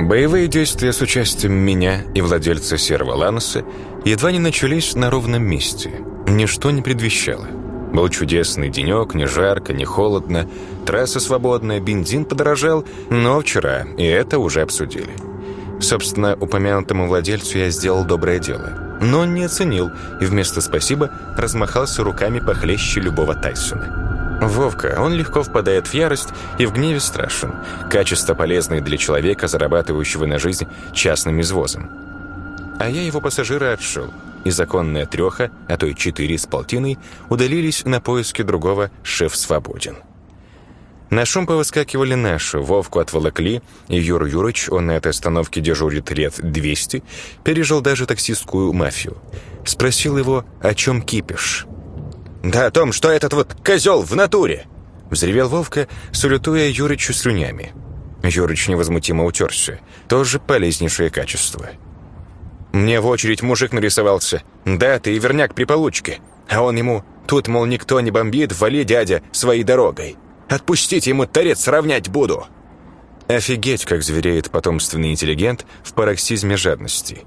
Боевые действия с участием меня и владельца серого Лануса едва не начались на ровном месте. Ничто не предвещало. Был чудесный денек, не жарко, не холодно, трасса свободная, бензин подорожал, но вчера и это уже обсудили. Собственно, упомянутому владельцу я сделал доброе дело. Но он не оценил и вместо «спасибо» размахался руками похлеще любого Тайсона. Вовка, он легко впадает в ярость и в гневе страшен. Качество полезное для человека, зарабатывающего на жизнь частным извозом. А я его пассажира отшел, и законная треха, а то и четыре с полтиной, удалились на поиски другого «Шеф свободен». На шум повыскакивали наши, Вовку отволокли, и Юр Юрыч, он на этой остановке дежурит лет 200, пережил даже таксистскую мафию. Спросил его, о чем кипишь. «Да о том, что этот вот козел в натуре!» Взревел Вовка, салютуя Юрычу слюнями. Юрыч невозмутимо утерся. Тоже полезнейшее качество. «Мне в очередь мужик нарисовался. Да, ты и верняк при получке. А он ему, тут, мол, никто не бомбит, вали, дядя, своей дорогой. Отпустите ему торец сравнять буду!» Офигеть, как звереет потомственный интеллигент в пароксизме жадности.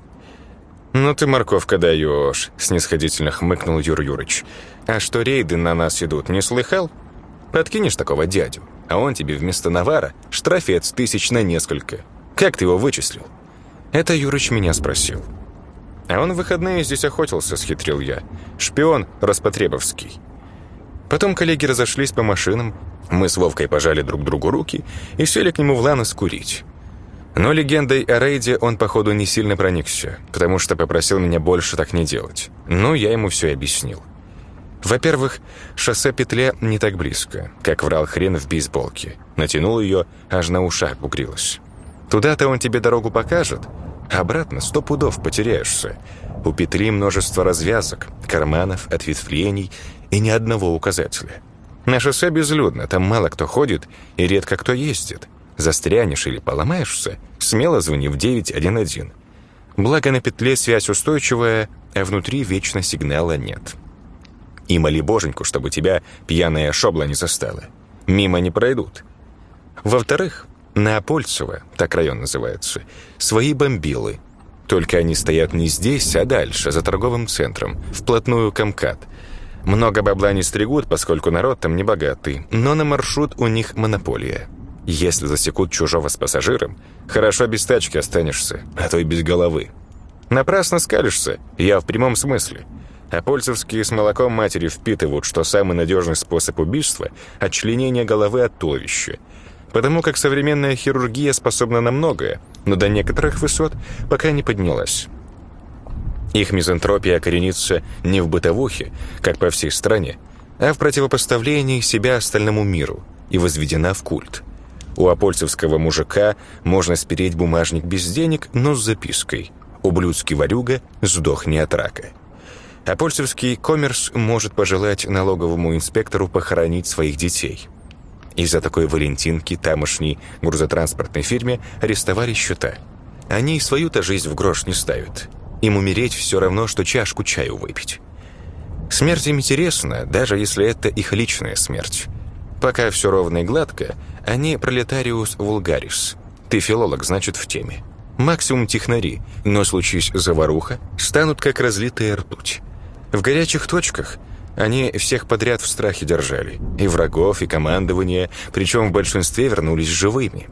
«Ну ты, морковка, даешь», — снисходительно хмыкнул Юр Юрыч. «А что рейды на нас идут, не слыхал? Подкинешь такого дядю, а он тебе вместо навара штрафец тысяч на несколько. Как ты его вычислил?» Это Юрыч меня спросил. «А он в выходные здесь охотился», — схитрил я. «Шпион Распотребовский». Потом коллеги разошлись по машинам, мы с Вовкой пожали друг другу руки и сели к нему в ланос курить. Но легендой о рейде он, походу, не сильно проникся, потому что попросил меня больше так не делать. Ну, я ему все объяснил. Во-первых, шоссе петля не так близко, как врал хрен в бейсболке. Натянул ее, аж на ушах бугрилась. Туда-то он тебе дорогу покажет, а обратно сто пудов потеряешься. У петли множество развязок, карманов, ответвлений и ни одного указателя. На шоссе безлюдно, там мало кто ходит и редко кто ездит. Застрянешь или поломаешься, смело звони в 911. Благо на петле связь устойчивая, а внутри вечно сигнала нет. И моли боженьку, чтобы тебя пьяная шобла не застала. Мимо не пройдут. Во-вторых, на Апольцево, так район называется, свои бомбилы. Только они стоят не здесь, а дальше, за торговым центром, вплотную к МКАД. Много бабла не стригут, поскольку народ там не богатый, но на маршрут у них монополия. Если засекут чужого с пассажиром, хорошо без тачки останешься, а то и без головы. Напрасно скалишься, я в прямом смысле. А польцевские с молоком матери впитывают, что самый надежный способ убийства – отчленение головы от туловища. Потому как современная хирургия способна на многое, но до некоторых высот пока не поднялась. Их мизантропия коренится не в бытовухе, как по всей стране, а в противопоставлении себя остальному миру и возведена в культ – у апольцевского мужика можно спереть бумажник без денег, но с запиской «Ублюдский ворюга, сдохни от рака». Апольцевский коммерс может пожелать налоговому инспектору похоронить своих детей. Из-за такой валентинки тамошней грузотранспортной фирме арестовали счета. Они и свою-то жизнь в грош не ставят. Им умереть все равно, что чашку чаю выпить. Смерть им интересна, даже если это их личная смерть. Пока все ровно и гладко, они пролетариус вулгарис. Ты филолог, значит, в теме. Максимум технари, но случись заваруха, станут как разлитая ртуть. В горячих точках они всех подряд в страхе держали. И врагов, и командование, причем в большинстве вернулись живыми.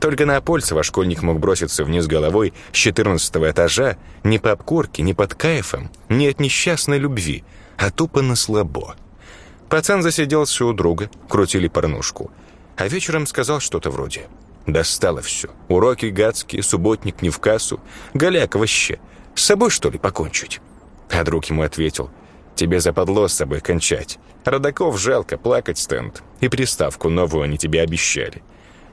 Только на Апольцева школьник мог броситься вниз головой с 14 этажа не по обкурке, не под кайфом, не от несчастной любви, а тупо на слабо. Пацан засиделся у друга, крутили порнушку. А вечером сказал что-то вроде «Достало все. Уроки гадские, субботник не в кассу. Голяк вообще. С собой, что ли, покончить?» А друг ему ответил «Тебе западло с собой кончать. Родаков жалко, плакать станут. И приставку новую они тебе обещали».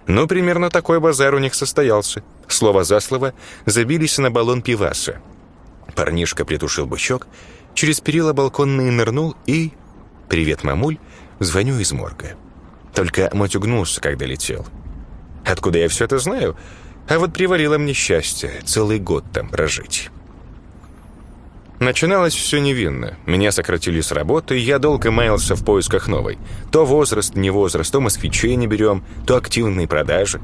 Ну, примерно такой базар у них состоялся. Слово за слово забились на баллон пиваса. Парнишка притушил бычок, через перила балконные нырнул и «Привет, мамуль, звоню из морга». Только мать угнулся, когда летел. Откуда я все это знаю? А вот привалило мне счастье целый год там прожить. Начиналось все невинно. Меня сократили с работы, я долго маялся в поисках новой. То возраст, не возраст, то москвичей не берем, то активные продажи.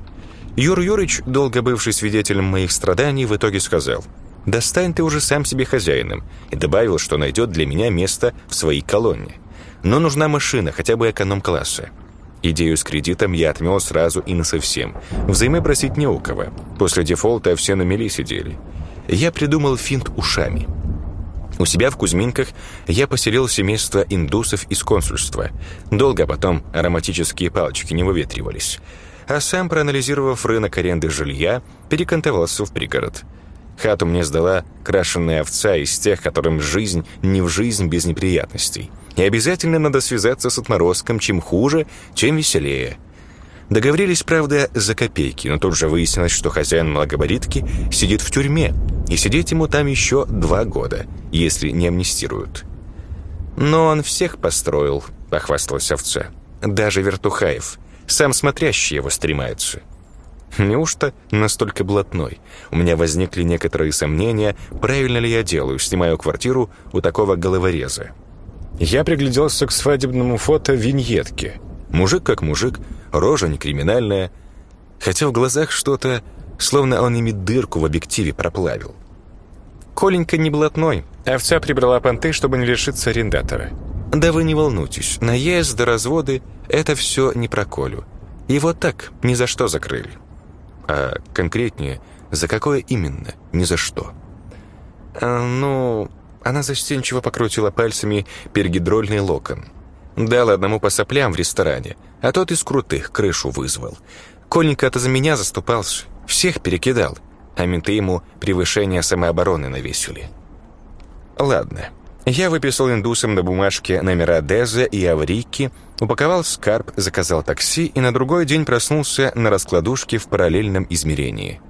Юр Юрыч, долго бывший свидетелем моих страданий, в итоге сказал «Достань ты уже сам себе хозяином» и добавил, что найдет для меня место в своей колонне. Но нужна машина, хотя бы эконом-класса. Идею с кредитом я отмел сразу и насовсем. Взаймы просить не у кого. После дефолта все на мели сидели. Я придумал финт ушами. У себя в Кузьминках я поселил семейство индусов из консульства. Долго потом ароматические палочки не выветривались. А сам, проанализировав рынок аренды жилья, перекантовался в пригород. Хату мне сдала крашенная овца из тех, которым жизнь не в жизнь без неприятностей. И обязательно надо связаться с отморозком, чем хуже, чем веселее. Договорились, правда, за копейки, но тут же выяснилось, что хозяин малогабаритки сидит в тюрьме, и сидеть ему там еще два года, если не амнистируют. «Но он всех построил», — похвасталась овца. «Даже Вертухаев. Сам смотрящий его стремается». Неужто настолько блатной? У меня возникли некоторые сомнения, правильно ли я делаю, снимаю квартиру у такого головореза. Я пригляделся к свадебному фото виньетки. Мужик как мужик, рожа не криминальная, хотя в глазах что-то, словно он ими дырку в объективе проплавил. Коленька не блатной, овца прибрала понты, чтобы не лишиться арендатора. Да вы не волнуйтесь, наезды, разводы — это все не про Колю. Его так ни за что закрыли. А конкретнее, за какое именно, ни за что. А, ну, она застенчиво покрутила пальцами пергидрольный локон. Дала одному по соплям в ресторане, а тот из крутых крышу вызвал. Коленька-то за меня заступался, всех перекидал, а менты ему превышение самообороны навесили. Ладно, я выписал индусам на бумажке номера Деза и Аврики, упаковал скарб, заказал такси и на другой день проснулся на раскладушке в параллельном измерении.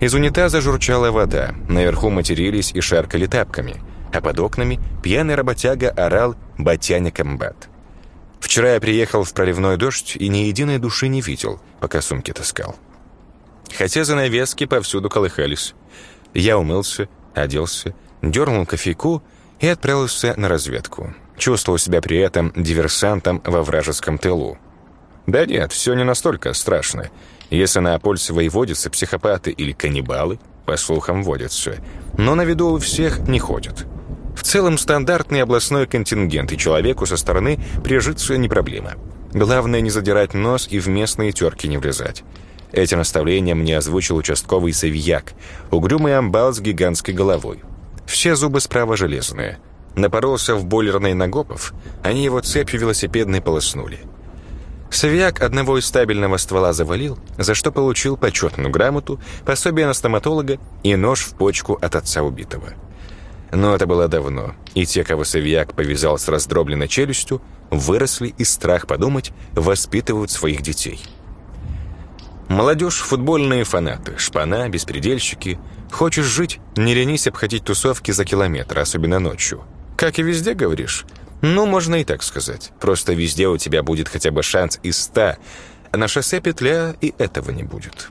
Из унитаза журчала вода, наверху матерились и шаркали тапками – а под окнами пьяный работяга орал «Батяня комбат». Вчера я приехал в проливной дождь и ни единой души не видел, пока сумки таскал. Хотя занавески повсюду колыхались. Я умылся, оделся, дернул кофейку и отправился на разведку. Чувствовал себя при этом диверсантом во вражеском тылу. Да нет, все не настолько страшно. Если на Апольцево водятся психопаты или каннибалы, по слухам водятся, но на виду у всех не ходят. В целом стандартный областной контингент, и человеку со стороны прижиться не проблема. Главное не задирать нос и в местные терки не влезать. Эти наставления мне озвучил участковый Савияк, угрюмый амбал с гигантской головой. Все зубы справа железные. Напоролся в бойлерный Нагопов, они его цепью велосипедной полоснули. Савияк одного из стабильного ствола завалил, за что получил почетную грамоту, пособие на стоматолога и нож в почку от отца убитого. Но это было давно, и те, кого Савияк повязал с раздробленной челюстью, выросли и страх подумать, воспитывают своих детей. Молодежь – футбольные фанаты, шпана, беспредельщики. Хочешь жить – не ленись обходить тусовки за километр, особенно ночью. Как и везде, говоришь? Ну, можно и так сказать. Просто везде у тебя будет хотя бы шанс из ста, на шоссе петля и этого не будет.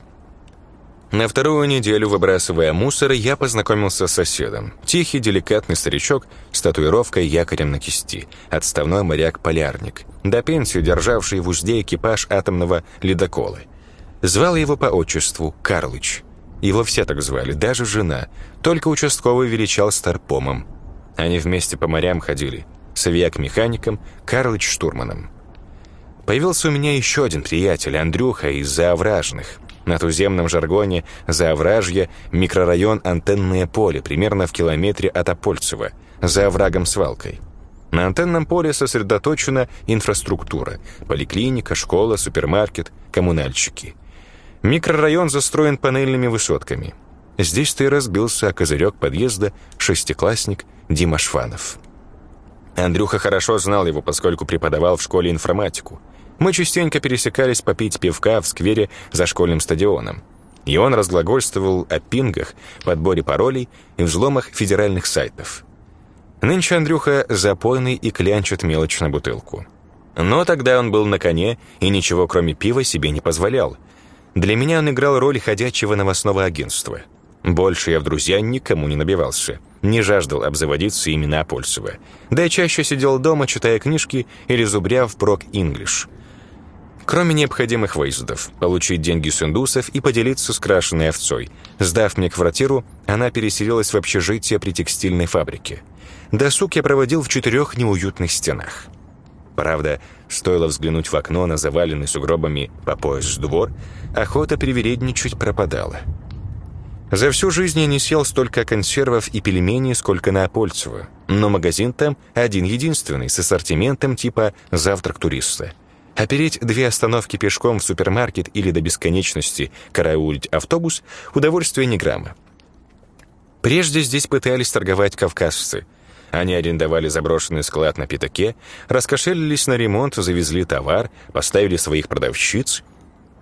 На вторую неделю, выбрасывая мусор, я познакомился с соседом. Тихий, деликатный старичок с татуировкой якорем на кисти. Отставной моряк-полярник. До пенсии державший в узде экипаж атомного ледокола. Звал его по отчеству Карлыч. Его все так звали, даже жена. Только участковый величал старпомом. Они вместе по морям ходили. Савияк механиком, Карлыч штурманом. Появился у меня еще один приятель, Андрюха из Заовражных. На туземном жаргоне Заовражье – микрорайон Антенное поле, примерно в километре от Апольцева, за оврагом свалкой. На антенном поле сосредоточена инфраструктура – поликлиника, школа, супермаркет, коммунальщики. Микрорайон застроен панельными высотками. Здесь-то и разбился о козырек подъезда шестиклассник Дима Шванов. Андрюха хорошо знал его, поскольку преподавал в школе информатику – мы частенько пересекались попить пивка в сквере за школьным стадионом. И он разглагольствовал о пингах, подборе паролей и взломах федеральных сайтов. Нынче Андрюха запойный и клянчит мелочь на бутылку. Но тогда он был на коне и ничего кроме пива себе не позволял. Для меня он играл роль ходячего новостного агентства. Больше я в друзья никому не набивался, не жаждал обзаводиться именно Апольцева. Да и чаще сидел дома, читая книжки или зубря в прок-инглиш. Кроме необходимых выездов, получить деньги с индусов и поделиться с крашеной овцой. Сдав мне квартиру, она переселилась в общежитие при текстильной фабрике. Досуг я проводил в четырех неуютных стенах. Правда, стоило взглянуть в окно на заваленный сугробами по пояс двор, охота привередничать пропадала. За всю жизнь я не съел столько консервов и пельменей, сколько на Апольцево, но магазин там один-единственный, с ассортиментом типа «Завтрак туриста». Опереть две остановки пешком в супермаркет или до бесконечности караулить автобус – удовольствие не грамма. Прежде здесь пытались торговать кавказцы. Они арендовали заброшенный склад на пятаке, раскошелились на ремонт, завезли товар, поставили своих продавщиц.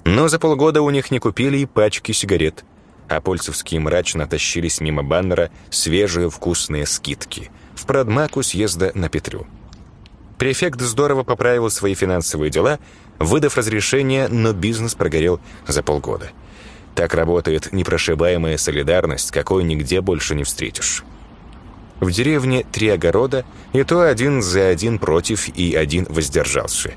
Но за полгода у них не купили и пачки сигарет. А польцевские мрачно тащились мимо баннера свежие вкусные скидки в продмаку съезда на Петрю. Префект здорово поправил свои финансовые дела, выдав разрешение, но бизнес прогорел за полгода. Так работает непрошибаемая солидарность, какой нигде больше не встретишь. В деревне три огорода, и то один за один против, и один воздержался.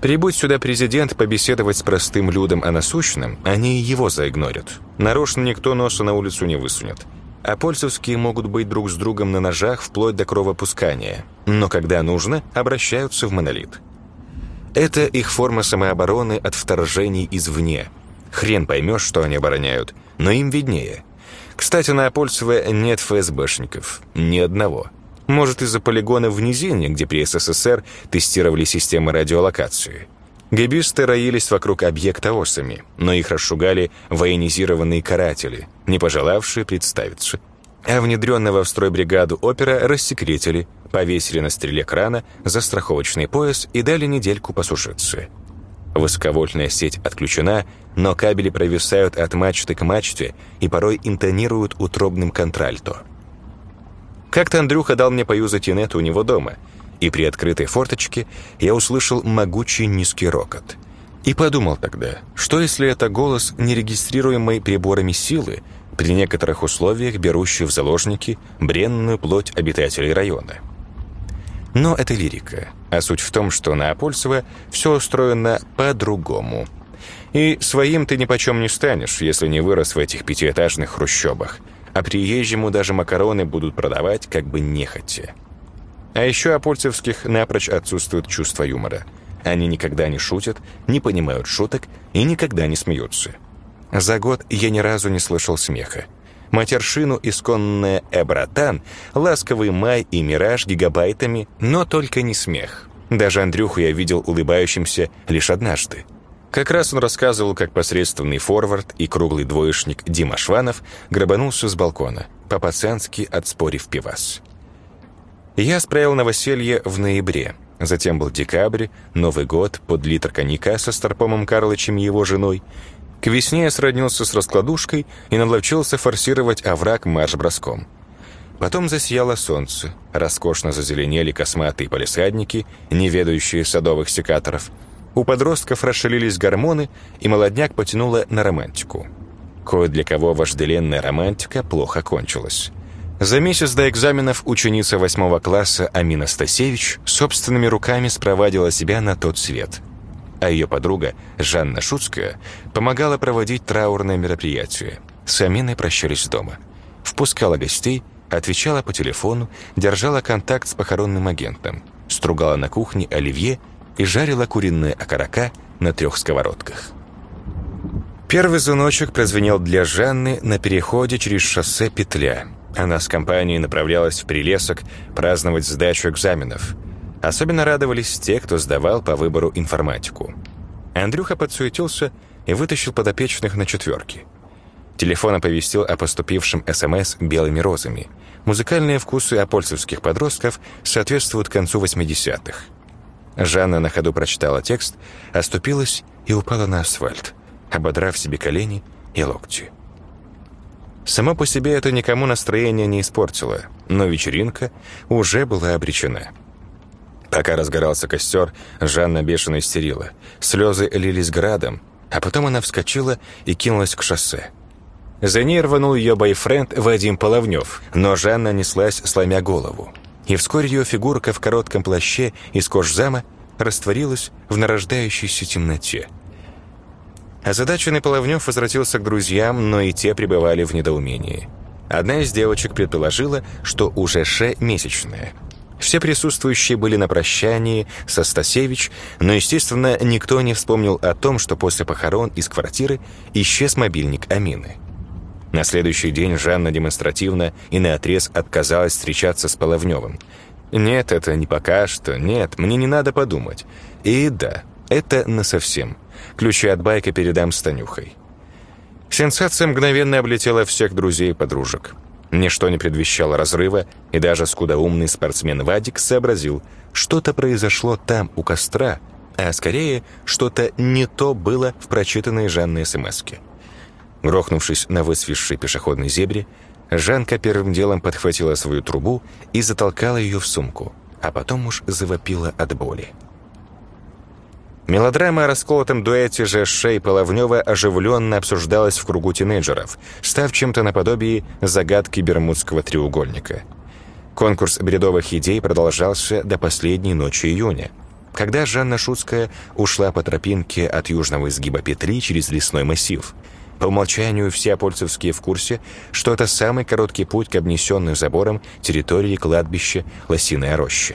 Прибудь сюда президент побеседовать с простым людом о насущном, они его заигнорят. Нарочно никто носа на улицу не высунет а польцевские могут быть друг с другом на ножах вплоть до кровопускания, но когда нужно, обращаются в монолит. Это их форма самообороны от вторжений извне. Хрен поймешь, что они обороняют, но им виднее. Кстати, на Апольцево нет ФСБшников. Ни одного. Может, из-за полигона в низине, где при СССР тестировали системы радиолокации. Гибисты роились вокруг объекта осами, но их расшугали военизированные каратели, не пожелавшие представиться. А внедренного в строй бригаду опера рассекретили, повесили на стреле крана за страховочный пояс и дали недельку посушиться. Высоковольтная сеть отключена, но кабели провисают от мачты к мачте и порой интонируют утробным контральто. Как-то Андрюха дал мне поюзать инет у него дома — и при открытой форточке я услышал могучий низкий рокот. И подумал тогда, что если это голос нерегистрируемой приборами силы, при некоторых условиях берущий в заложники бренную плоть обитателей района. Но это лирика, а суть в том, что на Апольцево все устроено по-другому. И своим ты ни почем не станешь, если не вырос в этих пятиэтажных хрущобах, а приезжему даже макароны будут продавать как бы нехотя. А еще у польцевских напрочь отсутствует чувство юмора. Они никогда не шутят, не понимают шуток и никогда не смеются. За год я ни разу не слышал смеха. Матершину исконная «Эбратан», ласковый май и мираж гигабайтами, но только не смех. Даже Андрюху я видел улыбающимся лишь однажды. Как раз он рассказывал, как посредственный форвард и круглый двоечник Дима Шванов грабанулся с балкона, по-пацански отспорив пивас. Я справил новоселье в ноябре. Затем был декабрь, Новый год, под литр коньяка со Старпомом Карлычем и его женой. К весне я сроднился с раскладушкой и наловчился форсировать овраг марш-броском. Потом засияло солнце, роскошно зазеленели косматые полисадники, не ведающие садовых секаторов. У подростков расшалились гормоны, и молодняк потянуло на романтику. Кое для кого вожделенная романтика плохо кончилась. За месяц до экзаменов ученица восьмого класса Амина Стасевич собственными руками спровадила себя на тот свет. А ее подруга, Жанна Шуцкая, помогала проводить траурное мероприятие. С Аминой прощались дома. Впускала гостей, отвечала по телефону, держала контакт с похоронным агентом, стругала на кухне оливье и жарила куриные окорока на трех сковородках. Первый звоночек прозвенел для Жанны на переходе через шоссе «Петля», она с компанией направлялась в Прилесок праздновать сдачу экзаменов. Особенно радовались те, кто сдавал по выбору информатику. Андрюха подсуетился и вытащил подопечных на четверки. Телефон оповестил о поступившем СМС белыми розами. Музыкальные вкусы апольцевских подростков соответствуют концу 80-х. Жанна на ходу прочитала текст, оступилась и упала на асфальт, ободрав себе колени и локти. Само по себе это никому настроение не испортило, но вечеринка уже была обречена. Пока разгорался костер, Жанна бешено истерила. Слезы лились градом, а потом она вскочила и кинулась к шоссе. За ней рванул ее бойфренд Вадим Половнев, но Жанна неслась, сломя голову. И вскоре ее фигурка в коротком плаще из кожзама растворилась в нарождающейся темноте. Озадаченный Половнев возвратился к друзьям, но и те пребывали в недоумении. Одна из девочек предположила, что у Ше месячная. Все присутствующие были на прощании со Стасевич, но, естественно, никто не вспомнил о том, что после похорон из квартиры исчез мобильник Амины. На следующий день Жанна демонстративно и наотрез отказалась встречаться с Половневым. «Нет, это не пока что, нет, мне не надо подумать». И да, это насовсем. Ключи от байка передам с Танюхой. Сенсация мгновенно облетела всех друзей и подружек. Ничто не предвещало разрыва, и даже скудоумный спортсмен Вадик сообразил, что-то произошло там, у костра, а скорее, что-то не то было в прочитанной Жанной смс-ке. Грохнувшись на высвисшей пешеходной зебре, Жанка первым делом подхватила свою трубу и затолкала ее в сумку, а потом уж завопила от боли. Мелодрама о расколотом дуэте Жеше и Половнева оживленно обсуждалась в кругу тинейджеров, став чем-то наподобие загадки Бермудского треугольника. Конкурс бредовых идей продолжался до последней ночи июня, когда Жанна Шуцкая ушла по тропинке от южного изгиба Петри через лесной массив – по умолчанию все апольцевские в курсе, что это самый короткий путь к обнесенной забором территории кладбища Лосиная роща.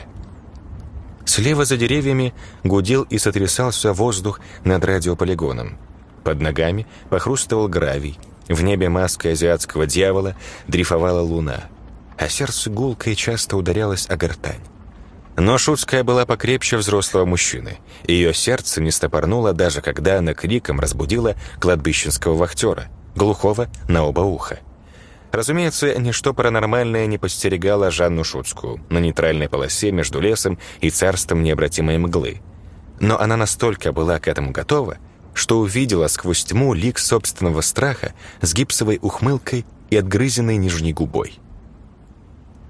Слева за деревьями гудел и сотрясался воздух над радиополигоном. Под ногами похрустывал гравий. В небе маской азиатского дьявола дрейфовала луна, а сердце гулко и часто ударялось о гортань. Но Шутская была покрепче взрослого мужчины. Ее сердце не стопорнуло, даже когда она криком разбудила кладбищенского вахтера, глухого на оба уха. Разумеется, ничто паранормальное не постерегало Жанну Шутскую на нейтральной полосе между лесом и царством необратимой мглы. Но она настолько была к этому готова, что увидела сквозь тьму лик собственного страха с гипсовой ухмылкой и отгрызенной нижней губой.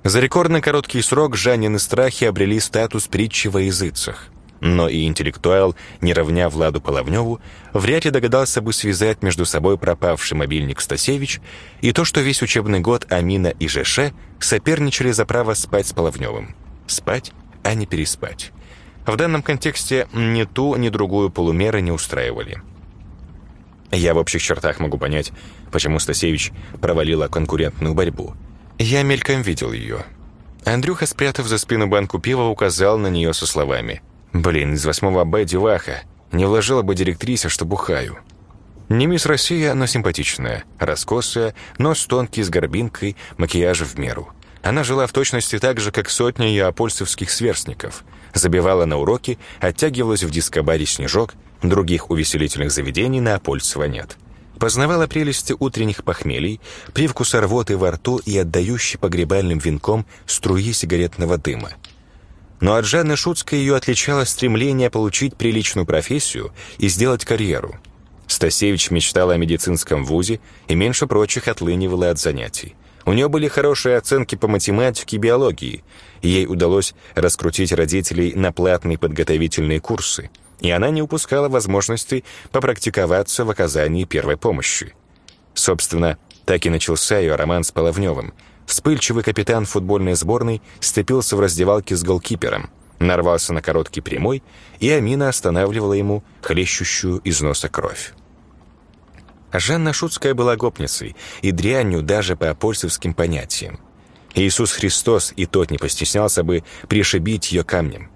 За рекордно короткий срок Жаннины страхи обрели статус притчи во языцах. Но и интеллектуал, не равня Владу Половневу, вряд ли догадался бы связать между собой пропавший мобильник Стасевич и то, что весь учебный год Амина и Жеше соперничали за право спать с Половневым. Спать, а не переспать. В данном контексте ни ту, ни другую полумеры не устраивали. Я в общих чертах могу понять, почему Стасевич провалила конкурентную борьбу – я мельком видел ее. Андрюха, спрятав за спину банку пива, указал на нее со словами. «Блин, из восьмого Б деваха. Не вложила бы директриса, что бухаю». Не мисс Россия, но симпатичная, раскосая, нос тонкий, с горбинкой, макияжа в меру. Она жила в точности так же, как сотня ее апольцевских сверстников. Забивала на уроки, оттягивалась в дискобаре «Снежок», других увеселительных заведений на Апольцево нет. Познавала прелести утренних похмелий, привкус рвоты во рту и отдающий погребальным венком струи сигаретного дыма. Но от Жанны Шуцкой ее отличало стремление получить приличную профессию и сделать карьеру. Стасевич мечтала о медицинском вузе и меньше прочих отлынивала от занятий. У нее были хорошие оценки по математике и биологии. Ей удалось раскрутить родителей на платные подготовительные курсы – и она не упускала возможности попрактиковаться в оказании первой помощи. Собственно, так и начался ее роман с Половневым. Вспыльчивый капитан футбольной сборной сцепился в раздевалке с голкипером, нарвался на короткий прямой, и Амина останавливала ему хлещущую из носа кровь. Жанна Шутская была гопницей и дрянью даже по апольцевским понятиям. Иисус Христос и тот не постеснялся бы пришибить ее камнем.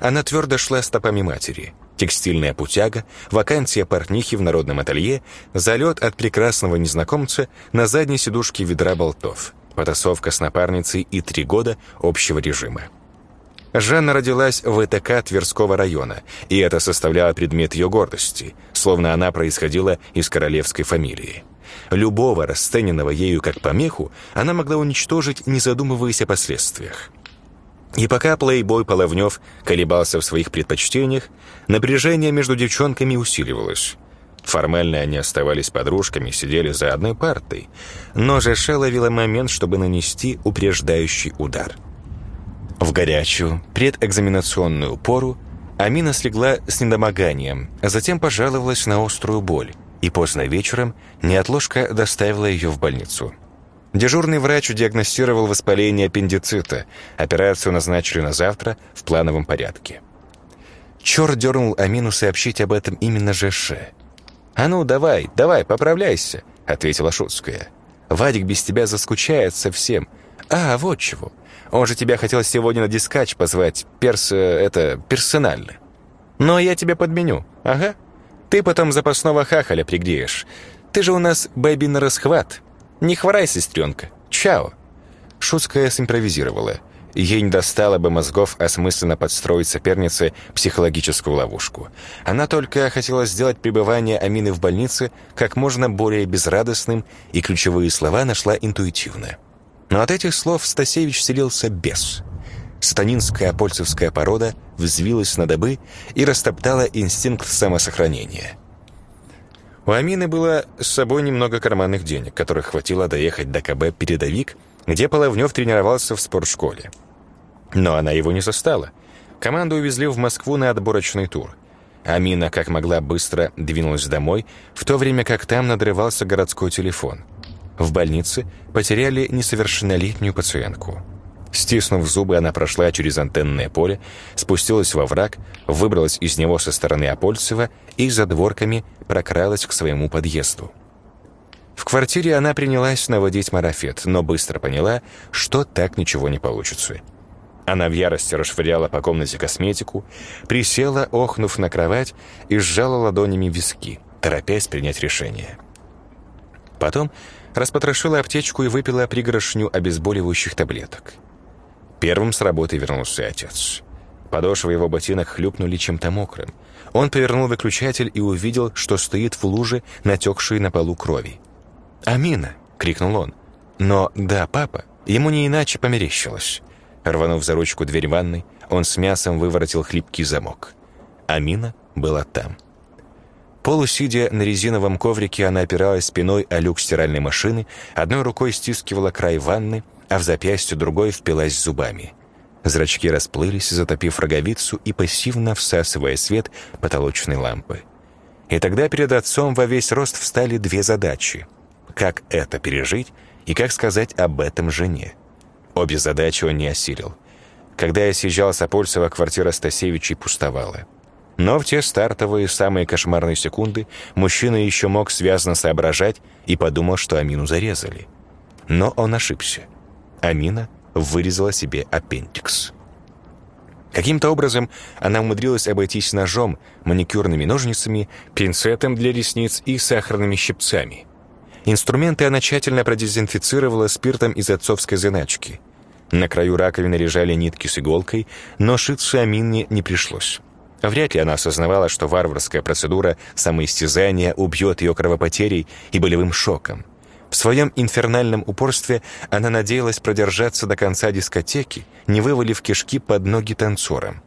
Она твердо шла стопами матери. Текстильная путяга, вакансия портнихи в народном ателье, залет от прекрасного незнакомца на задней сидушке ведра болтов, потасовка с напарницей и три года общего режима. Жанна родилась в ЭТК Тверского района, и это составляло предмет ее гордости, словно она происходила из королевской фамилии. Любого расцененного ею как помеху она могла уничтожить, не задумываясь о последствиях. И пока плейбой Половнев колебался в своих предпочтениях, напряжение между девчонками усиливалось. Формально они оставались подружками, сидели за одной партой, но Жеше ловила момент, чтобы нанести упреждающий удар. В горячую, предэкзаменационную пору Амина слегла с недомоганием, а затем пожаловалась на острую боль, и поздно вечером неотложка доставила ее в больницу. Дежурный врач диагностировал воспаление аппендицита. Операцию назначили на завтра в плановом порядке. Черт дернул Амину сообщить об этом именно Жеше. «А ну, давай, давай, поправляйся», — ответила Шутская. «Вадик без тебя заскучает совсем. А, вот чего. Он же тебя хотел сегодня на дискач позвать, перс... это... персонально. Но я тебя подменю, ага. Ты потом запасного хахаля пригреешь. Ты же у нас бэби на расхват. Не хворай, сестренка. Чао». Шутская симпровизировала. Ей не достало бы мозгов осмысленно подстроить сопернице психологическую ловушку. Она только хотела сделать пребывание Амины в больнице как можно более безрадостным, и ключевые слова нашла интуитивно. Но от этих слов Стасевич селился без. Сатанинская апольцевская порода взвилась на добы и растоптала инстинкт самосохранения. У Амины было с собой немного карманных денег, которых хватило доехать до КБ «Передовик», где Половнев тренировался в спортшколе. Но она его не застала. Команду увезли в Москву на отборочный тур. Амина, как могла, быстро двинулась домой, в то время как там надрывался городской телефон. В больнице потеряли несовершеннолетнюю пациентку. Стиснув зубы, она прошла через антенное поле, спустилась во враг, выбралась из него со стороны Апольцева и за дворками прокралась к своему подъезду. В квартире она принялась наводить марафет, но быстро поняла, что так ничего не получится. Она в ярости расшвыряла по комнате косметику, присела, охнув на кровать и сжала ладонями виски, торопясь принять решение. Потом распотрошила аптечку и выпила пригоршню обезболивающих таблеток. Первым с работы вернулся отец. Подошвы его ботинок хлюпнули чем-то мокрым. Он повернул выключатель и увидел, что стоит в луже, натекшей на полу крови. «Амина!» — крикнул он. Но «да, папа» ему не иначе померещилось. Рванув за ручку дверь ванной, он с мясом выворотил хлипкий замок. Амина была там. Полусидя на резиновом коврике, она опиралась спиной о люк стиральной машины, одной рукой стискивала край ванны, а в запястье другой впилась зубами. Зрачки расплылись, затопив роговицу и пассивно всасывая свет потолочной лампы. И тогда перед отцом во весь рост встали две задачи. Как это пережить и как сказать об этом жене. Обе задачи он не осилил. Когда я съезжал с Апольцева, квартира Стасевичей пустовала. Но в те стартовые, самые кошмарные секунды мужчина еще мог связно соображать и подумал, что Амину зарезали. Но он ошибся. Амина вырезала себе аппендикс. Каким-то образом она умудрилась обойтись ножом, маникюрными ножницами, пинцетом для ресниц и сахарными щипцами. Инструменты она тщательно продезинфицировала спиртом из отцовской заначки. На краю раковины лежали нитки с иголкой, но шиться Амине не пришлось. Вряд ли она осознавала, что варварская процедура самоистязания убьет ее кровопотерей и болевым шоком. В своем инфернальном упорстве она надеялась продержаться до конца дискотеки, не вывалив кишки под ноги танцорам.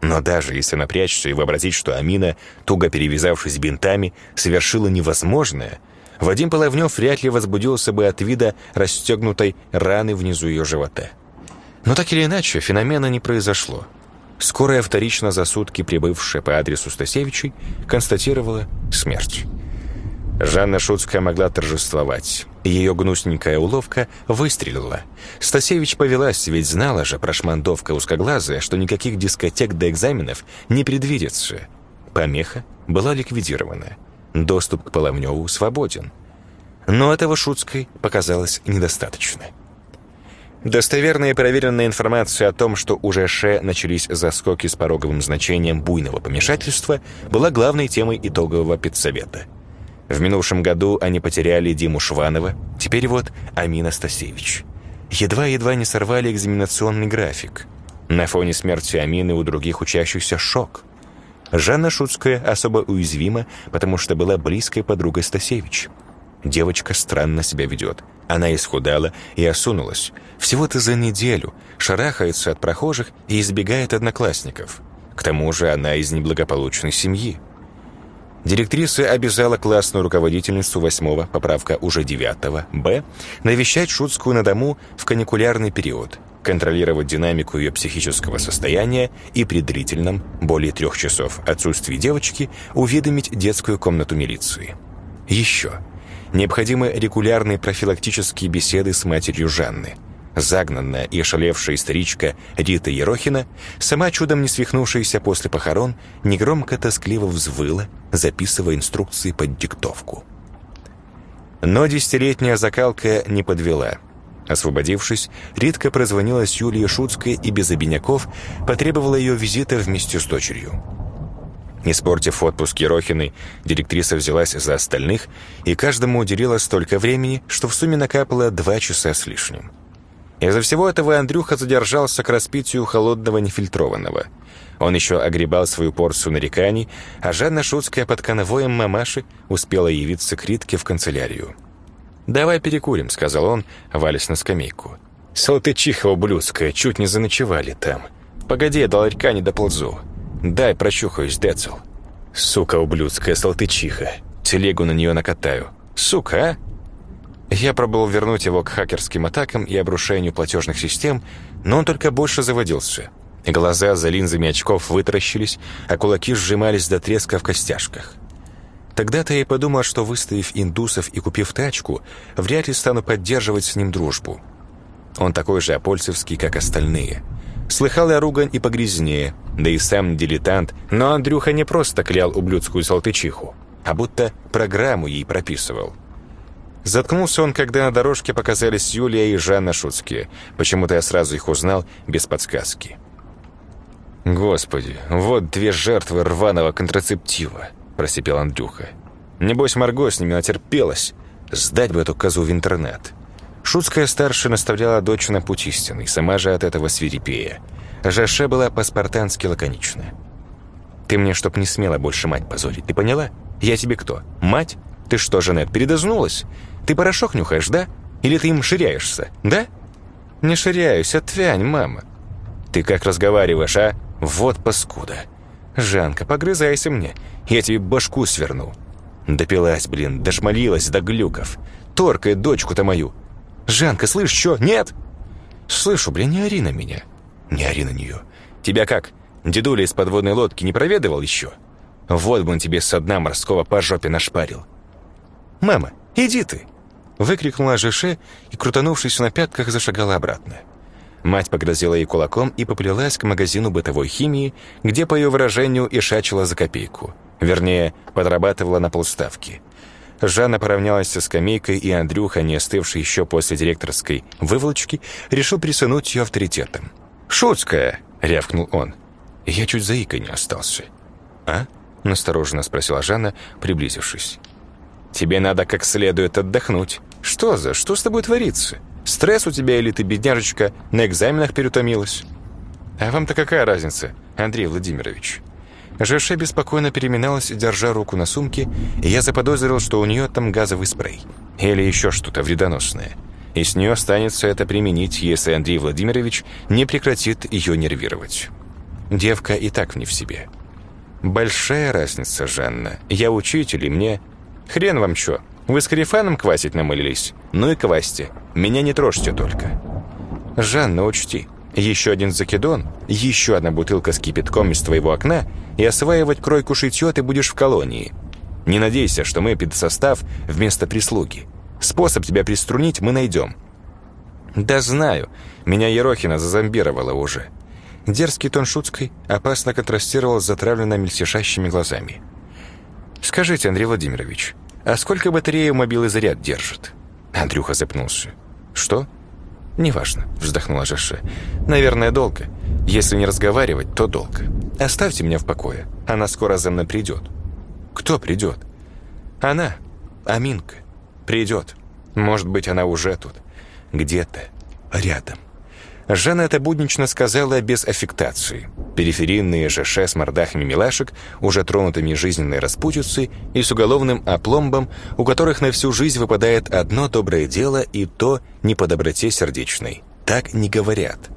Но даже если напрячься и вообразить, что Амина, туго перевязавшись бинтами, совершила невозможное, Вадим Половнев вряд ли возбудился бы от вида расстегнутой раны внизу ее живота. Но так или иначе, феномена не произошло. Скорая вторично за сутки прибывшая по адресу Стасевичей констатировала смерть. Жанна Шуцкая могла торжествовать. Ее гнусненькая уловка выстрелила. Стасевич повелась, ведь знала же прошмандовка узкоглазая, что никаких дискотек до экзаменов не предвидится. Помеха была ликвидирована. Доступ к Половневу свободен. Но этого Шуцкой показалось недостаточно. Достоверная и проверенная информация о том, что у ЖШ начались заскоки с пороговым значением буйного помешательства, была главной темой итогового педсовета. В минувшем году они потеряли Диму Шванова, теперь вот Амина Стасевич. Едва-едва не сорвали экзаменационный график. На фоне смерти Амины у других учащихся шок. Жанна Шуцкая особо уязвима, потому что была близкой подругой Стасевич. Девочка странно себя ведет. Она исхудала и осунулась. Всего-то за неделю. Шарахается от прохожих и избегает одноклассников. К тому же она из неблагополучной семьи. Директриса обязала классную руководительницу 8 поправка уже 9 Б, навещать Шутскую на дому в каникулярный период, контролировать динамику ее психического состояния и при длительном, более трех часов, отсутствии девочки уведомить детскую комнату милиции. Еще. Необходимы регулярные профилактические беседы с матерью Жанны. Загнанная и ошалевшая историчка Рита Ерохина, сама чудом не свихнувшаяся после похорон, негромко-тоскливо взвыла, записывая инструкции под диктовку. Но десятилетняя закалка не подвела. Освободившись, Ритка прозвонилась Юлии Шуцкой и без обиняков потребовала ее визита вместе с дочерью. Испортив отпуск Ерохиной, директриса взялась за остальных и каждому уделила столько времени, что в сумме накапало два часа с лишним. Из-за всего этого Андрюха задержался к распитию холодного нефильтрованного. Он еще огребал свою порцию нареканий, а Жанна Шуцкая под конвоем мамаши успела явиться к Ритке в канцелярию. «Давай перекурим», — сказал он, валясь на скамейку. «Салтычиха ублюдская, чуть не заночевали там. Погоди, я до ларька не доползу. Дай прочухаюсь, Децл». «Сука ублюдская, салтычиха. Телегу на нее накатаю. Сука, а?» Я пробовал вернуть его к хакерским атакам и обрушению платежных систем, но он только больше заводился. Глаза за линзами очков вытаращились, а кулаки сжимались до треска в костяшках. Тогда-то я и подумал, что выставив индусов и купив тачку, вряд ли стану поддерживать с ним дружбу. Он такой же апольцевский, как остальные. Слыхал я ругань и погрязнее, да и сам дилетант, но Андрюха не просто клял ублюдскую салтычиху, а будто программу ей прописывал. Заткнулся он, когда на дорожке показались Юлия и Жанна Шуцкие. Почему-то я сразу их узнал без подсказки. «Господи, вот две жертвы рваного контрацептива», – просипел Андрюха. «Небось, Марго с ними натерпелась. Сдать бы эту козу в интернет». Шуцкая старшая наставляла дочь на путь истинный, сама же от этого свирепея. Жаше была по-спартански лаконична. «Ты мне чтоб не смела больше мать позорить, ты поняла? Я тебе кто? Мать? Ты что, Жанет, передознулась? Ты порошок нюхаешь, да? Или ты им ширяешься, да? Не ширяюсь, отвянь, мама. Ты как разговариваешь, а? Вот паскуда. Жанка, погрызайся мне, я тебе башку сверну. Допилась, блин, дошмалилась до глюков. Торкает дочку-то мою. Жанка, слышь, что? Нет? Слышу, блин, не ори на меня. Не ори на нее. Тебя как, дедуля из подводной лодки не проведывал еще? Вот бы он тебе со дна морского по жопе нашпарил. «Мама, иди ты!» Выкрикнула Жеше и, крутанувшись на пятках, зашагала обратно. Мать погрозила ей кулаком и поплелась к магазину бытовой химии, где, по ее выражению, и шачила за копейку. Вернее, подрабатывала на полставки. Жанна поравнялась со скамейкой, и Андрюха, не остывший еще после директорской выволочки, решил присунуть ее авторитетом. «Шутская!» — рявкнул он. Я чуть заикой не остался. «А?» — настороженно спросила Жанна, приблизившись. «Тебе надо как следует отдохнуть. Что за? Что с тобой творится? Стресс у тебя или ты, бедняжечка, на экзаменах переутомилась?» «А вам-то какая разница, Андрей Владимирович?» Жеше беспокойно переминалась, держа руку на сумке, и я заподозрил, что у нее там газовый спрей. Или еще что-то вредоносное. И с нее останется это применить, если Андрей Владимирович не прекратит ее нервировать. Девка и так не в себе. «Большая разница, Жанна. Я учитель, и мне...» «Хрен вам чё. Вы с Карифаном квасить намылились? Ну и квасьте. Меня не трожьте только. Жанна, учти, еще один закидон, еще одна бутылка с кипятком из твоего окна, и осваивать кройку шитьё ты будешь в колонии. Не надейся, что мы педсостав вместо прислуги. Способ тебя приструнить мы найдем. Да знаю, меня Ерохина зазомбировала уже. Дерзкий тон Шуцкой опасно контрастировал с затравленно мельтешащими глазами. «Скажите, Андрей Владимирович, а сколько батареи у мобилы заряд держит?» Андрюха запнулся. «Что?» «Неважно», — вздохнула Жаше. «Наверное, долго. Если не разговаривать, то долго. Оставьте меня в покое. Она скоро за мной придет». «Кто придет?» «Она. Аминка. Придет. Может быть, она уже тут. Где-то. Рядом». Жанна это буднично сказала без аффектации. Периферийные ЖШ с мордахами милашек, уже тронутыми жизненной распутицей и с уголовным опломбом, у которых на всю жизнь выпадает одно доброе дело и то не по доброте сердечной. Так не говорят.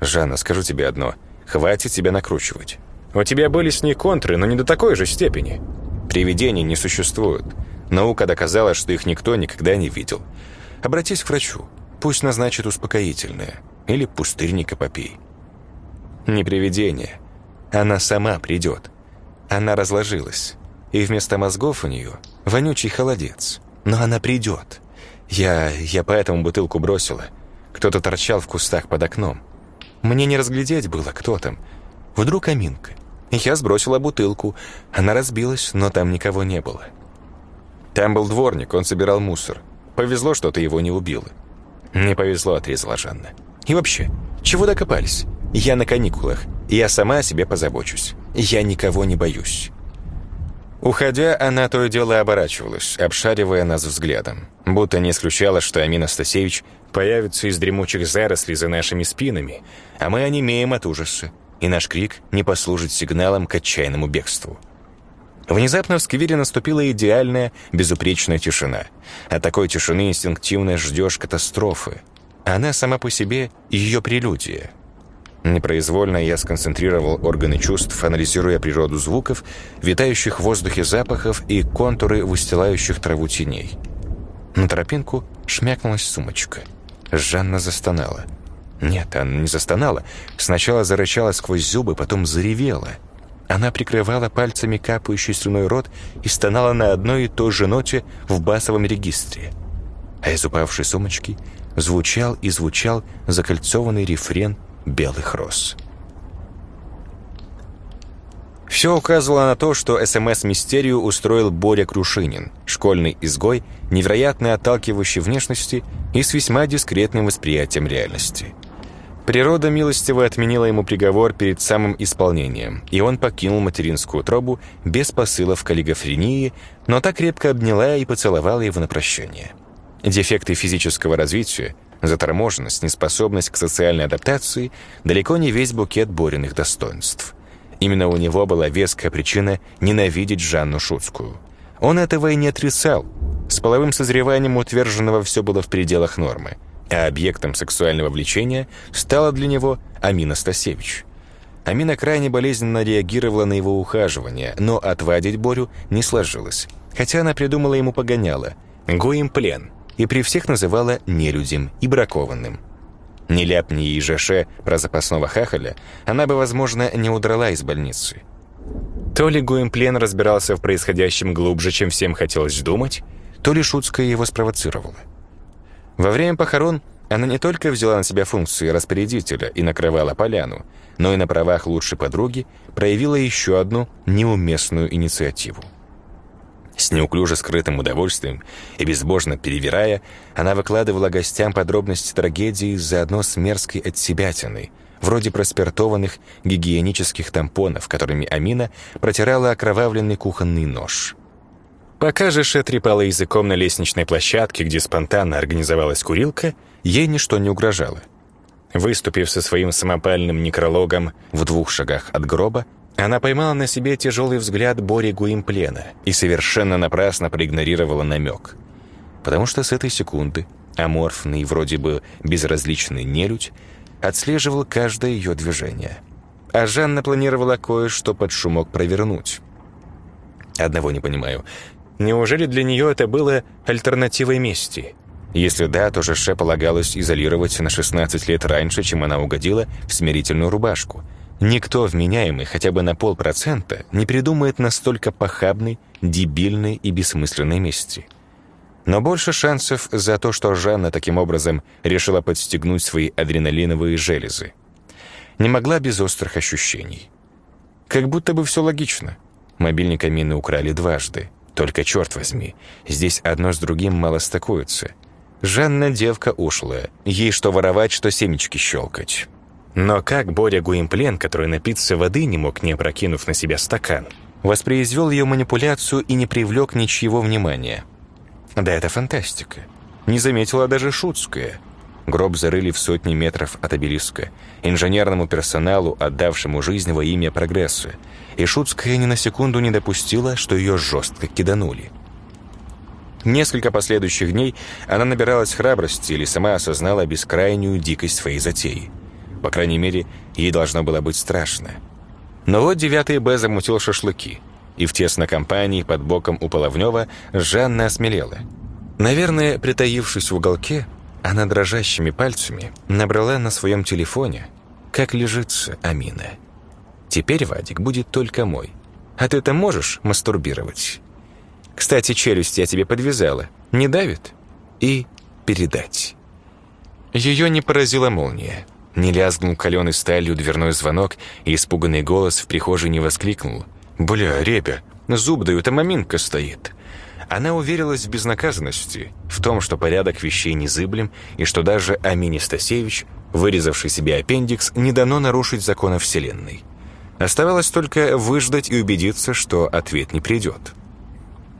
«Жанна, скажу тебе одно. Хватит себя накручивать. У тебя были с ней контры, но не до такой же степени. Привидений не существует. Наука доказала, что их никто никогда не видел. Обратись к врачу. Пусть назначит успокоительное. Или пустырника попей. Не привидение. Она сама придет. Она разложилась. И вместо мозгов у нее вонючий холодец. Но она придет. Я... я поэтому бутылку бросила. Кто-то торчал в кустах под окном. Мне не разглядеть было, кто там. Вдруг Аминка. Я сбросила бутылку. Она разбилась, но там никого не было. Там был дворник, он собирал мусор. Повезло, что ты его не убила. Не повезло, отрезала Жанна. И вообще, чего докопались? Я на каникулах. Я сама о себе позабочусь. Я никого не боюсь. Уходя, она то и дело оборачивалась, обшаривая нас взглядом. Будто не исключала, что Амин Астасевич появится из дремучих зарослей за нашими спинами, а мы онемеем от ужаса, и наш крик не послужит сигналом к отчаянному бегству. Внезапно в сквере наступила идеальная, безупречная тишина. От такой тишины инстинктивно ждешь катастрофы. Она сама по себе — ее прелюдия — Непроизвольно я сконцентрировал органы чувств, анализируя природу звуков, витающих в воздухе запахов и контуры выстилающих траву теней. На тропинку шмякнулась сумочка. Жанна застонала. Нет, она не застонала. Сначала зарычала сквозь зубы, потом заревела. Она прикрывала пальцами капающий слюной рот и стонала на одной и той же ноте в басовом регистре. А из упавшей сумочки звучал и звучал закольцованный рефрен белых роз. Все указывало на то, что СМС-мистерию устроил Боря Крушинин, школьный изгой, невероятно отталкивающий внешности и с весьма дискретным восприятием реальности. Природа милостиво отменила ему приговор перед самым исполнением, и он покинул материнскую тробу без посылов каллигофрении, но так крепко обняла и поцеловала его на прощание. Дефекты физического развития – Заторможенность, неспособность к социальной адаптации – далеко не весь букет Бориных достоинств. Именно у него была веская причина ненавидеть Жанну Шуцкую. Он этого и не отрицал. С половым созреванием утвержденного все было в пределах нормы, а объектом сексуального влечения стала для него Амина Стасевич. Амина крайне болезненно реагировала на его ухаживание, но отвадить Борю не сложилось, хотя она придумала ему погоняло – «Гоим плен», и при всех называла нелюдем и бракованным. Не ляпни ей Жеше про запасного хахаля, она бы, возможно, не удрала из больницы. То ли Гуимплен разбирался в происходящем глубже, чем всем хотелось думать, то ли Шутская его спровоцировала. Во время похорон она не только взяла на себя функции распорядителя и накрывала поляну, но и на правах лучшей подруги проявила еще одну неуместную инициативу. С неуклюже скрытым удовольствием и безбожно перевирая, она выкладывала гостям подробности трагедии заодно с мерзкой отсебятиной, вроде проспиртованных гигиенических тампонов, которыми Амина протирала окровавленный кухонный нож. Пока же Ше трепала языком на лестничной площадке, где спонтанно организовалась курилка, ей ничто не угрожало. Выступив со своим самопальным некрологом в двух шагах от гроба, она поймала на себе тяжелый взгляд Бори Гуимплена и совершенно напрасно проигнорировала намек. Потому что с этой секунды аморфный, вроде бы безразличный нелюдь отслеживал каждое ее движение. А Жанна планировала кое-что под шумок провернуть. Одного не понимаю. Неужели для нее это было альтернативой мести? Если да, то Жеше полагалось изолировать на 16 лет раньше, чем она угодила в смирительную рубашку – Никто вменяемый хотя бы на полпроцента не придумает настолько похабной, дебильной и бессмысленной мести. Но больше шансов за то, что Жанна таким образом решила подстегнуть свои адреналиновые железы. Не могла без острых ощущений. Как будто бы все логично. Мобильник Амины украли дважды. Только, черт возьми, здесь одно с другим мало стыкуется. Жанна девка ушлая. Ей что воровать, что семечки щелкать. Но как Боря Гуимплен, который напиться воды не мог, не опрокинув на себя стакан, воспроизвел ее манипуляцию и не привлек ничьего внимания? Да это фантастика. Не заметила даже Шутская. Гроб зарыли в сотни метров от обелиска. Инженерному персоналу, отдавшему жизнь во имя прогресса. И Шутская ни на секунду не допустила, что ее жестко киданули. Несколько последующих дней она набиралась храбрости или сама осознала бескрайнюю дикость своей затеи. По крайней мере, ей должно было быть страшно. Но вот девятый Б замутил шашлыки, и в тесной компании под боком у Половнева Жанна осмелела. Наверное, притаившись в уголке, она дрожащими пальцами набрала на своем телефоне, как лежится Амина. «Теперь Вадик будет только мой. А ты-то можешь мастурбировать? Кстати, челюсть я тебе подвязала. Не давит? И передать». Ее не поразила молния. Не лязгнул каленой сталью дверной звонок, и испуганный голос в прихожей не воскликнул. «Бля, ребя, зуб дают, а маминка стоит». Она уверилась в безнаказанности, в том, что порядок вещей незыблем, и что даже Амини Стасевич, вырезавший себе аппендикс, не дано нарушить закона Вселенной. Оставалось только выждать и убедиться, что ответ не придет.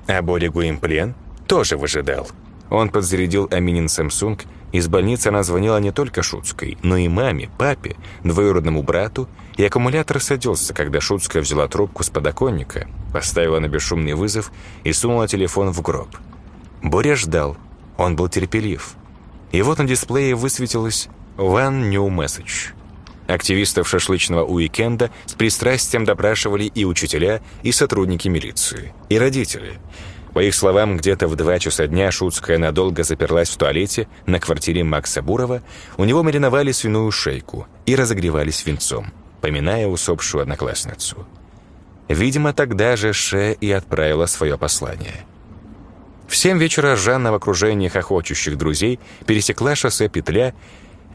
А Боря Гуимплен тоже выжидал. Он подзарядил Аминин Samsung из больницы она звонила не только Шуцкой, но и маме, папе, двоюродному брату, и аккумулятор садился, когда Шуцкая взяла трубку с подоконника, поставила на бесшумный вызов и сунула телефон в гроб. Боря ждал. Он был терпелив. И вот на дисплее высветилось «One New Message». Активистов шашлычного уикенда с пристрастием допрашивали и учителя, и сотрудники милиции, и родители – по их словам, где-то в два часа дня Шуцкая надолго заперлась в туалете на квартире Макса Бурова, у него мариновали свиную шейку и разогревались венцом, поминая усопшую одноклассницу. Видимо, тогда же Ше и отправила свое послание. В семь вечера Жанна в окружении хохочущих друзей пересекла шоссе Петля,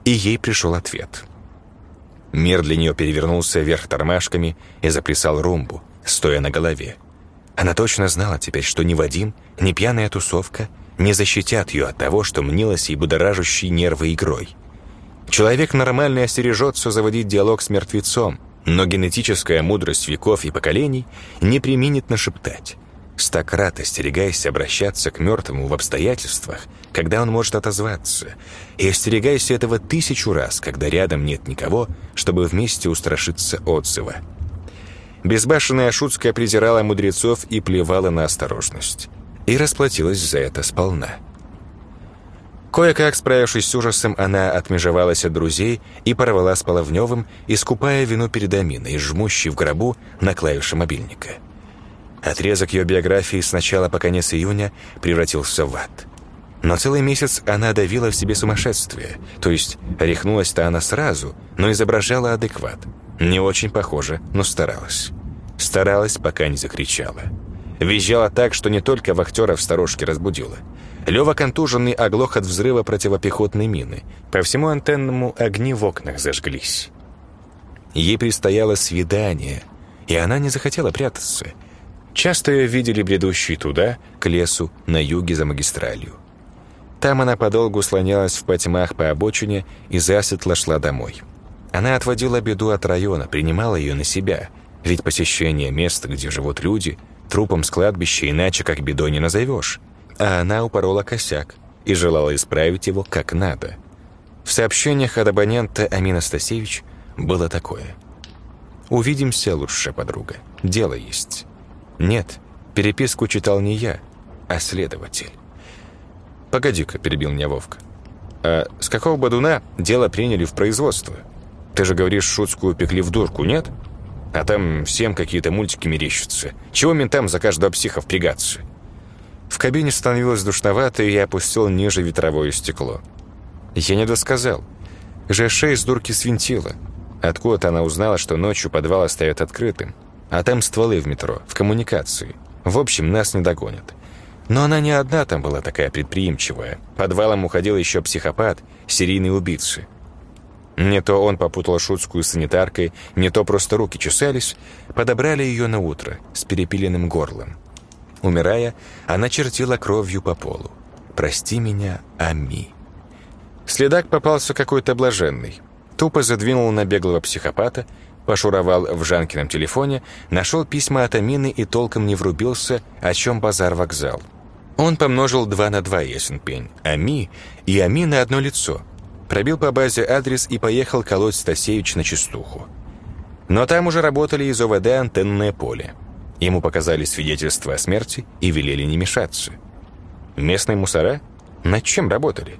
и ей пришел ответ. Мир для нее перевернулся вверх тормашками и заплясал румбу, стоя на голове. Она точно знала теперь, что ни Вадим, ни пьяная тусовка не защитят ее от того, что мнилось ей будоражащей нервы игрой. Человек нормальный остережется заводить диалог с мертвецом, но генетическая мудрость веков и поколений не применит нашептать. Стократ остерегайся обращаться к мертвому в обстоятельствах, когда он может отозваться, и остерегайся этого тысячу раз, когда рядом нет никого, чтобы вместе устрашиться отзыва. Безбашенная Шутская презирала мудрецов и плевала на осторожность. И расплатилась за это сполна. Кое-как, справившись с ужасом, она отмежевалась от друзей и порвала с Половневым, искупая вину перед Аминой, жмущей в гробу на клавише мобильника. Отрезок ее биографии с начала по конец июня превратился в ад. Но целый месяц она давила в себе сумасшествие, то есть рехнулась-то она сразу, но изображала адекват – не очень похоже, но старалась. Старалась, пока не закричала. Визжала так, что не только вахтера в сторожке разбудила. Лева контуженный оглох от взрыва противопехотной мины. По всему антенному огни в окнах зажглись. Ей предстояло свидание, и она не захотела прятаться. Часто ее видели бредущей туда, к лесу, на юге за магистралью. Там она подолгу слонялась в потьмах по обочине и засветло шла домой. Она отводила беду от района, принимала ее на себя, ведь посещение места, где живут люди, трупом с кладбища иначе как бедой не назовешь. А она упорола косяк и желала исправить его как надо. В сообщениях от абонента Амина Стасевич было такое. «Увидимся, лучшая подруга. Дело есть». «Нет, переписку читал не я, а следователь». «Погоди-ка», — перебил меня Вовка. «А с какого бодуна дело приняли в производство?» Ты же говоришь, шутскую пекли в дурку, нет? А там всем какие-то мультики мерещатся. Чего ментам за каждого психа впрягаться? В кабине становилось душновато, и я опустил ниже ветровое стекло. Я не досказал. ЖШ из дурки свинтила. Откуда-то она узнала, что ночью подвал оставят открытым. А там стволы в метро, в коммуникации. В общем, нас не догонят. Но она не одна там была такая предприимчивая. Подвалом уходил еще психопат, серийный убийца. Не то он попутал шутскую с санитаркой, не то просто руки чесались, подобрали ее на утро с перепиленным горлом. Умирая, она чертила кровью по полу. «Прости меня, Ами». Следак попался какой-то блаженный. Тупо задвинул на беглого психопата, пошуровал в Жанкином телефоне, нашел письма от Амины и толком не врубился, о чем базар вокзал. Он помножил два на два, ясен пень. Ами и Ами на одно лицо – Пробил по базе адрес и поехал колоть Стасевич на частуху. Но там уже работали из ОВД антенное поле. Ему показали свидетельство о смерти и велели не мешаться. Местные мусора? Над чем работали?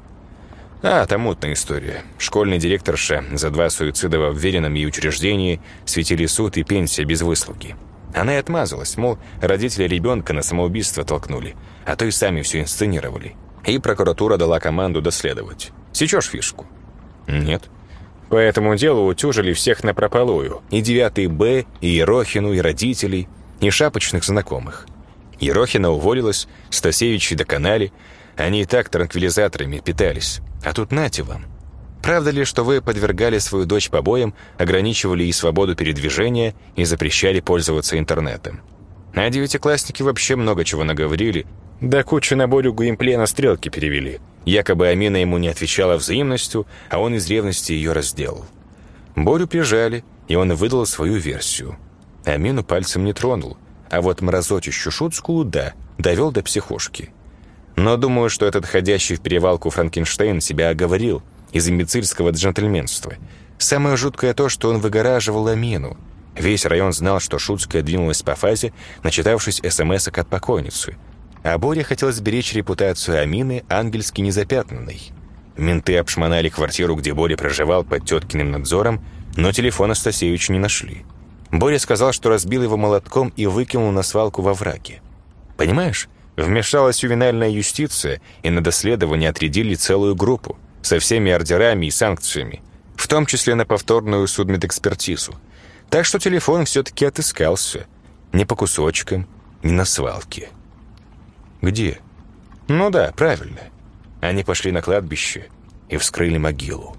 А, там мутная история. Школьный директорша за два суицида в уверенном ей учреждении светили суд и пенсия без выслуги. Она и отмазалась, мол, родители ребенка на самоубийство толкнули, а то и сами все инсценировали. И прокуратура дала команду доследовать. Сечешь фишку? Нет. По этому делу утюжили всех напропалую. И 9 Б, и Ерохину, и родителей, и шапочных знакомых. Ерохина уволилась, Стасевичи доконали. Они и так транквилизаторами питались. А тут нате вам. Правда ли, что вы подвергали свою дочь побоям, ограничивали ей свободу передвижения и запрещали пользоваться интернетом? А девятиклассники вообще много чего наговорили, да кучу на Борю геймплея на стрелки перевели. Якобы Амина ему не отвечала взаимностью, а он из ревности ее разделал. Борю прижали, и он выдал свою версию. Амину пальцем не тронул, а вот мразотищу Шуцкую, да, довел до психушки. Но думаю, что этот ходящий в перевалку Франкенштейн себя оговорил из имбецильского джентльменства. Самое жуткое то, что он выгораживал Амину. Весь район знал, что Шуцкая двинулась по фазе, начитавшись смс от покойницы. А Боре хотел сберечь репутацию Амины ангельски незапятнанной. Менты обшмонали квартиру, где Боря проживал под теткиным надзором, но телефон Астасевича не нашли. Боря сказал, что разбил его молотком и выкинул на свалку во враге. Понимаешь, вмешалась ювенальная юстиция, и на доследование отрядили целую группу со всеми ордерами и санкциями, в том числе на повторную судмедэкспертизу. Так что телефон все-таки отыскался. Не по кусочкам, не на свалке. Где? Ну да, правильно. Они пошли на кладбище и вскрыли могилу.